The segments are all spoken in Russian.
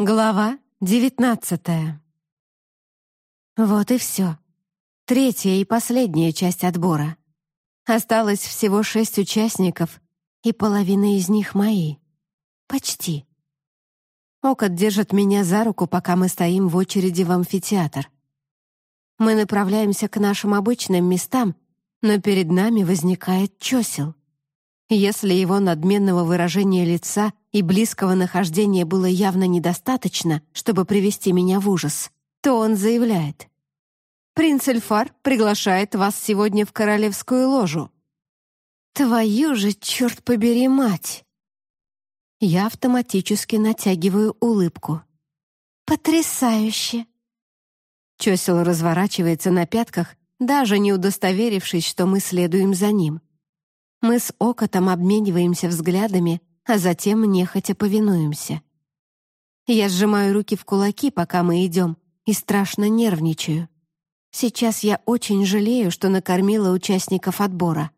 Глава девятнадцатая. Вот и все. Третья и последняя часть отбора. Осталось всего шесть участников, и половина из них мои. Почти. Окот держит меня за руку, пока мы стоим в очереди в амфитеатр. Мы направляемся к нашим обычным местам, но перед нами возникает чесел. Если его надменного выражения лица и близкого нахождения было явно недостаточно, чтобы привести меня в ужас, то он заявляет. «Принц Эльфар приглашает вас сегодня в королевскую ложу». «Твою же, черт побери, мать!» Я автоматически натягиваю улыбку. «Потрясающе!» Чосел разворачивается на пятках, даже не удостоверившись, что мы следуем за ним. Мы с Окотом обмениваемся взглядами, а затем нехотя повинуемся. Я сжимаю руки в кулаки, пока мы идем, и страшно нервничаю. Сейчас я очень жалею, что накормила участников отбора.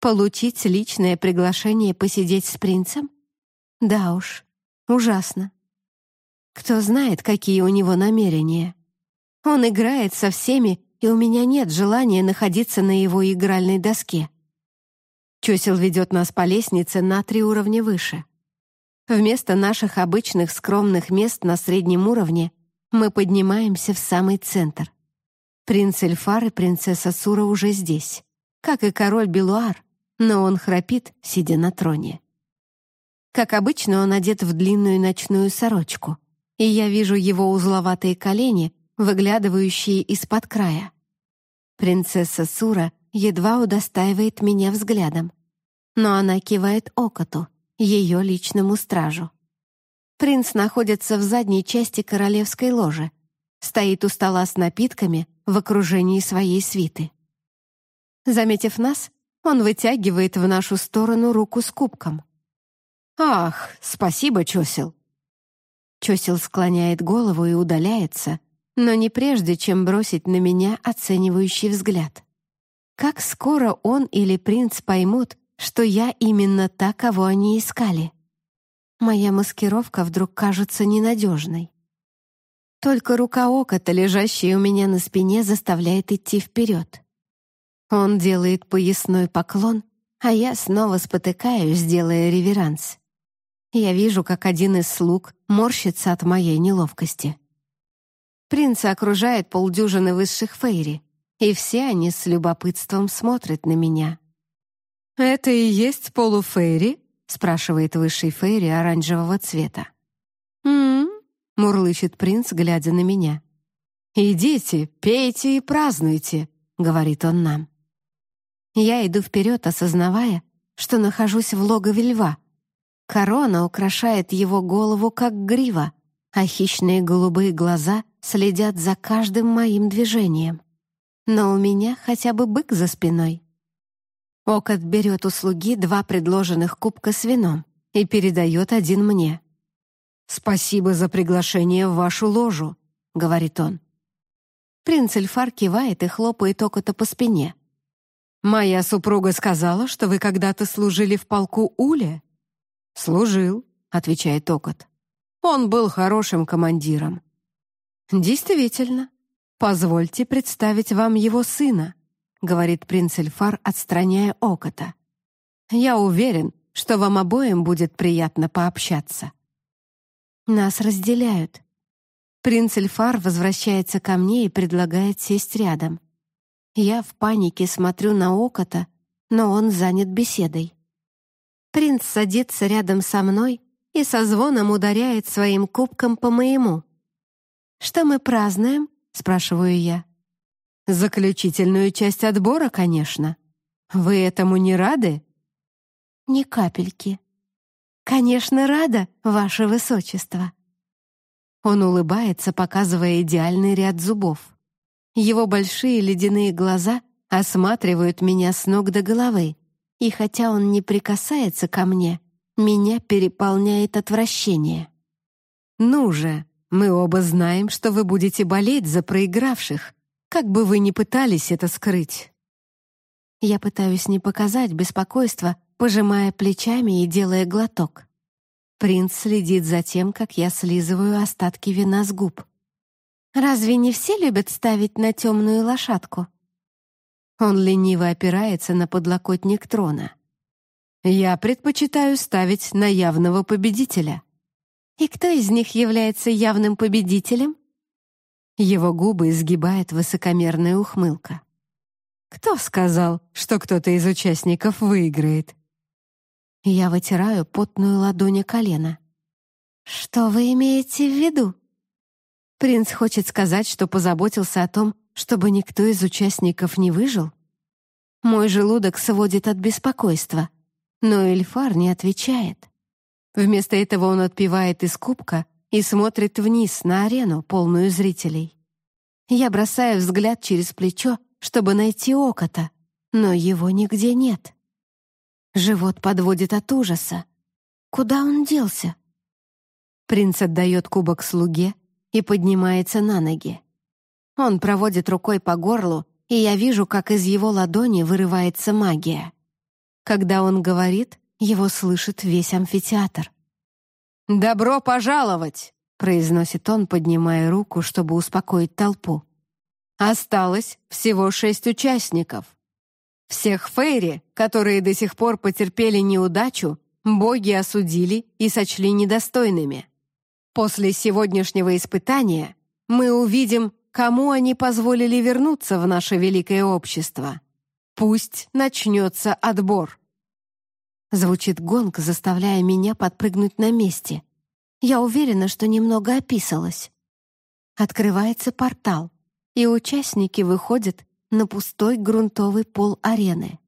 Получить личное приглашение посидеть с принцем? Да уж, ужасно. Кто знает, какие у него намерения. Он играет со всеми, и у меня нет желания находиться на его игральной доске. Чосел ведет нас по лестнице на три уровня выше. Вместо наших обычных скромных мест на среднем уровне мы поднимаемся в самый центр. Принц Эльфар и принцесса Сура уже здесь, как и король Белуар, но он храпит, сидя на троне. Как обычно, он одет в длинную ночную сорочку, и я вижу его узловатые колени, выглядывающие из-под края. Принцесса Сура едва удостаивает меня взглядом. Но она кивает Окоту, ее личному стражу. Принц находится в задней части королевской ложи, стоит у стола с напитками в окружении своей свиты. Заметив нас, он вытягивает в нашу сторону руку с кубком. «Ах, спасибо, Чосел!» Чосел склоняет голову и удаляется, но не прежде, чем бросить на меня оценивающий взгляд. Как скоро он или принц поймут, что я именно та, кого они искали? Моя маскировка вдруг кажется ненадежной. Только рука Окота, лежащая у меня на спине, заставляет идти вперед. Он делает поясной поклон, а я снова спотыкаюсь, делая реверанс. Я вижу, как один из слуг морщится от моей неловкости. Принца окружает полдюжины высших фейри и все они с любопытством смотрят на меня. «Это и есть полуфейри?» — спрашивает высший фейри оранжевого цвета. «М-м-м», мурлычет принц, глядя на меня. «Идите, пейте и празднуйте», — говорит он нам. Я иду вперед, осознавая, что нахожусь в логове льва. Корона украшает его голову, как грива, а хищные голубые глаза следят за каждым моим движением но у меня хотя бы бык за спиной. Окот берет у слуги два предложенных кубка с вином и передает один мне. «Спасибо за приглашение в вашу ложу», — говорит он. Принц Эльфар кивает и хлопает Окота по спине. «Моя супруга сказала, что вы когда-то служили в полку Уля?» «Служил», — отвечает Окот. «Он был хорошим командиром». «Действительно, «Позвольте представить вам его сына», — говорит принц Эльфар, отстраняя Окота. «Я уверен, что вам обоим будет приятно пообщаться». Нас разделяют. Принц Эльфар возвращается ко мне и предлагает сесть рядом. Я в панике смотрю на Окота, но он занят беседой. Принц садится рядом со мной и со звоном ударяет своим кубком по моему. «Что мы празднуем?» — спрашиваю я. «Заключительную часть отбора, конечно. Вы этому не рады?» «Ни капельки». «Конечно, рада, ваше высочество». Он улыбается, показывая идеальный ряд зубов. Его большие ледяные глаза осматривают меня с ног до головы, и хотя он не прикасается ко мне, меня переполняет отвращение. «Ну же!» Мы оба знаем, что вы будете болеть за проигравших, как бы вы ни пытались это скрыть. Я пытаюсь не показать беспокойство, пожимая плечами и делая глоток. Принц следит за тем, как я слизываю остатки вина с губ. «Разве не все любят ставить на темную лошадку?» Он лениво опирается на подлокотник трона. «Я предпочитаю ставить на явного победителя». «И кто из них является явным победителем?» Его губы изгибает высокомерная ухмылка. «Кто сказал, что кто-то из участников выиграет?» Я вытираю потную ладонь колена. «Что вы имеете в виду?» Принц хочет сказать, что позаботился о том, чтобы никто из участников не выжил? Мой желудок сводит от беспокойства, но Эльфар не отвечает. Вместо этого он отпивает из кубка и смотрит вниз на арену, полную зрителей. Я бросаю взгляд через плечо, чтобы найти окота, но его нигде нет. Живот подводит от ужаса. Куда он делся? Принц отдает кубок слуге и поднимается на ноги. Он проводит рукой по горлу, и я вижу, как из его ладони вырывается магия. Когда он говорит, его слышит весь амфитеатр. «Добро пожаловать!» — произносит он, поднимая руку, чтобы успокоить толпу. «Осталось всего шесть участников. Всех Фейри, которые до сих пор потерпели неудачу, боги осудили и сочли недостойными. После сегодняшнего испытания мы увидим, кому они позволили вернуться в наше великое общество. Пусть начнется отбор. Звучит гонг, заставляя меня подпрыгнуть на месте. Я уверена, что немного описалась. Открывается портал, и участники выходят на пустой грунтовый пол арены.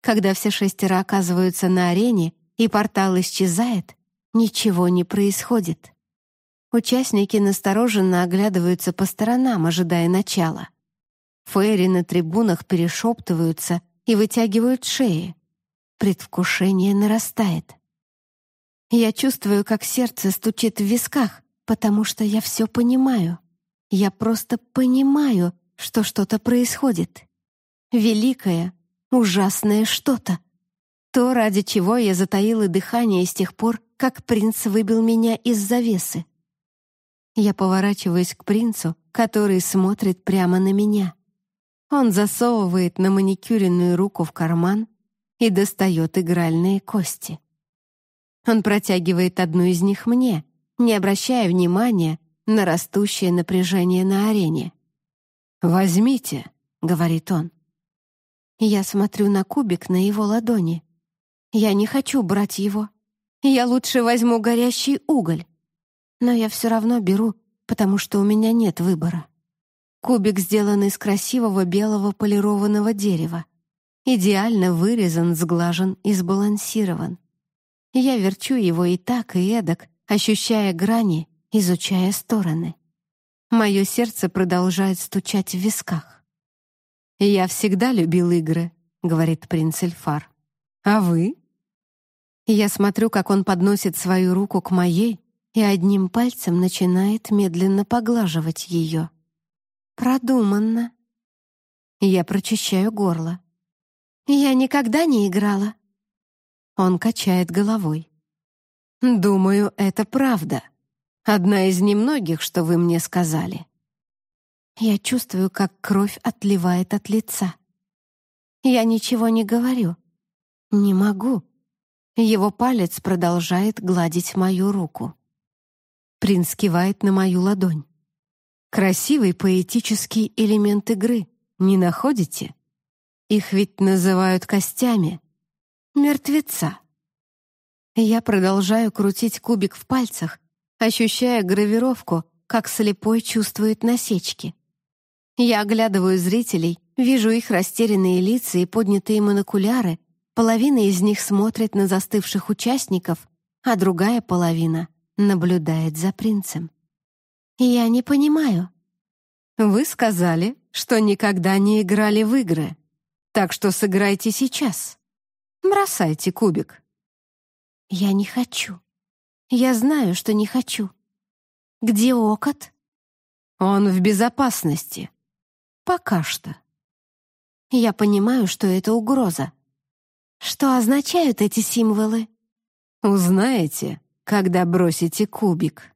Когда все шестеро оказываются на арене и портал исчезает, ничего не происходит. Участники настороженно оглядываются по сторонам, ожидая начала. Фейри на трибунах перешептываются и вытягивают шеи. Предвкушение нарастает. Я чувствую, как сердце стучит в висках, потому что я все понимаю. Я просто понимаю, что что-то происходит. Великое, ужасное что-то. То, ради чего я затаила дыхание с тех пор, как принц выбил меня из завесы. Я поворачиваюсь к принцу, который смотрит прямо на меня. Он засовывает на маникюренную руку в карман и достает игральные кости. Он протягивает одну из них мне, не обращая внимания на растущее напряжение на арене. «Возьмите», — говорит он. Я смотрю на кубик на его ладони. Я не хочу брать его. Я лучше возьму горящий уголь. Но я все равно беру, потому что у меня нет выбора. Кубик сделан из красивого белого полированного дерева идеально вырезан, сглажен и сбалансирован. Я верчу его и так, и эдак, ощущая грани, изучая стороны. Мое сердце продолжает стучать в висках. «Я всегда любил игры», — говорит принц Эльфар. «А вы?» Я смотрю, как он подносит свою руку к моей и одним пальцем начинает медленно поглаживать ее. Продуманно. Я прочищаю горло. Я никогда не играла. Он качает головой. Думаю, это правда. Одна из немногих, что вы мне сказали. Я чувствую, как кровь отливает от лица. Я ничего не говорю. Не могу. Его палец продолжает гладить мою руку. Принц кивает на мою ладонь. Красивый поэтический элемент игры, не находите? Их ведь называют костями. Мертвеца. Я продолжаю крутить кубик в пальцах, ощущая гравировку, как слепой чувствует насечки. Я оглядываю зрителей, вижу их растерянные лица и поднятые монокуляры, половина из них смотрит на застывших участников, а другая половина наблюдает за принцем. Я не понимаю. Вы сказали, что никогда не играли в игры. Так что сыграйте сейчас. Бросайте кубик. Я не хочу. Я знаю, что не хочу. Где Окот? Он в безопасности. Пока что. Я понимаю, что это угроза. Что означают эти символы? Узнаете, когда бросите кубик».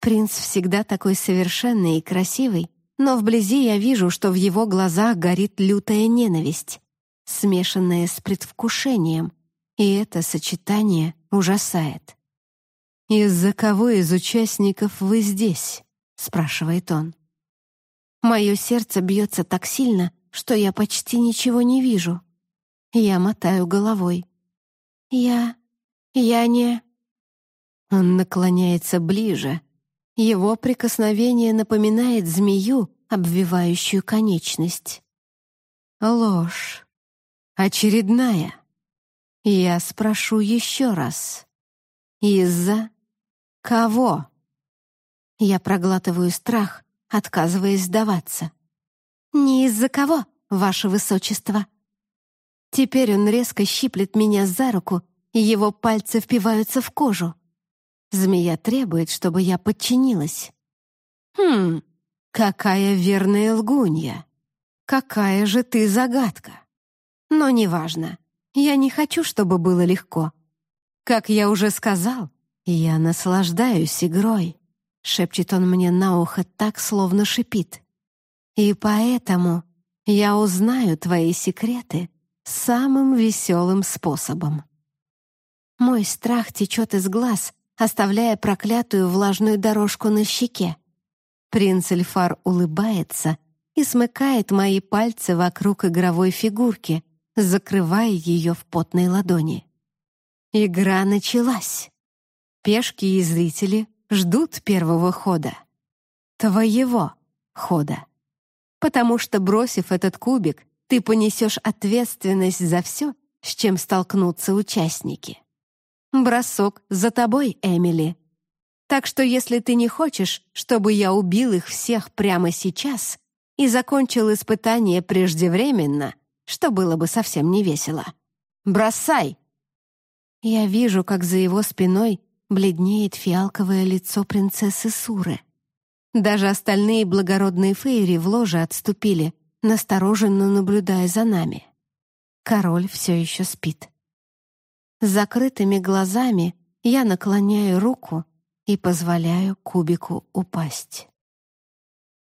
Принц всегда такой совершенный и красивый, но вблизи я вижу, что в его глазах горит лютая ненависть, смешанная с предвкушением, и это сочетание ужасает. «Из-за кого из участников вы здесь?» — спрашивает он. Мое сердце бьется так сильно, что я почти ничего не вижу. Я мотаю головой. «Я... я не...» Он наклоняется ближе. Его прикосновение напоминает змею, обвивающую конечность. Ложь. Очередная. Я спрошу еще раз. Из-за кого? Я проглатываю страх, отказываясь сдаваться. «Не из-за кого, ваше высочество?» Теперь он резко щиплет меня за руку, и его пальцы впиваются в кожу. Змея требует, чтобы я подчинилась. «Хм, какая верная лгунья! Какая же ты загадка!» Но неважно, я не хочу, чтобы было легко. Как я уже сказал, я наслаждаюсь игрой. Шепчет он мне на ухо так, словно шипит. И поэтому я узнаю твои секреты самым веселым способом. Мой страх течет из глаз, оставляя проклятую влажную дорожку на щеке. Принц Эльфар улыбается и смыкает мои пальцы вокруг игровой фигурки, закрывая ее в потной ладони. Игра началась. Пешки и зрители ждут первого хода. Твоего хода. Потому что, бросив этот кубик, ты понесешь ответственность за все, с чем столкнутся участники. Бросок за тобой, Эмили. Так что если ты не хочешь, чтобы я убил их всех прямо сейчас и закончил испытание преждевременно, что было бы совсем не весело, бросай! Я вижу, как за его спиной бледнеет фиалковое лицо принцессы Суры. Даже остальные благородные фейри в ложе отступили, настороженно наблюдая за нами. Король все еще спит. С закрытыми глазами я наклоняю руку и позволяю кубику упасть.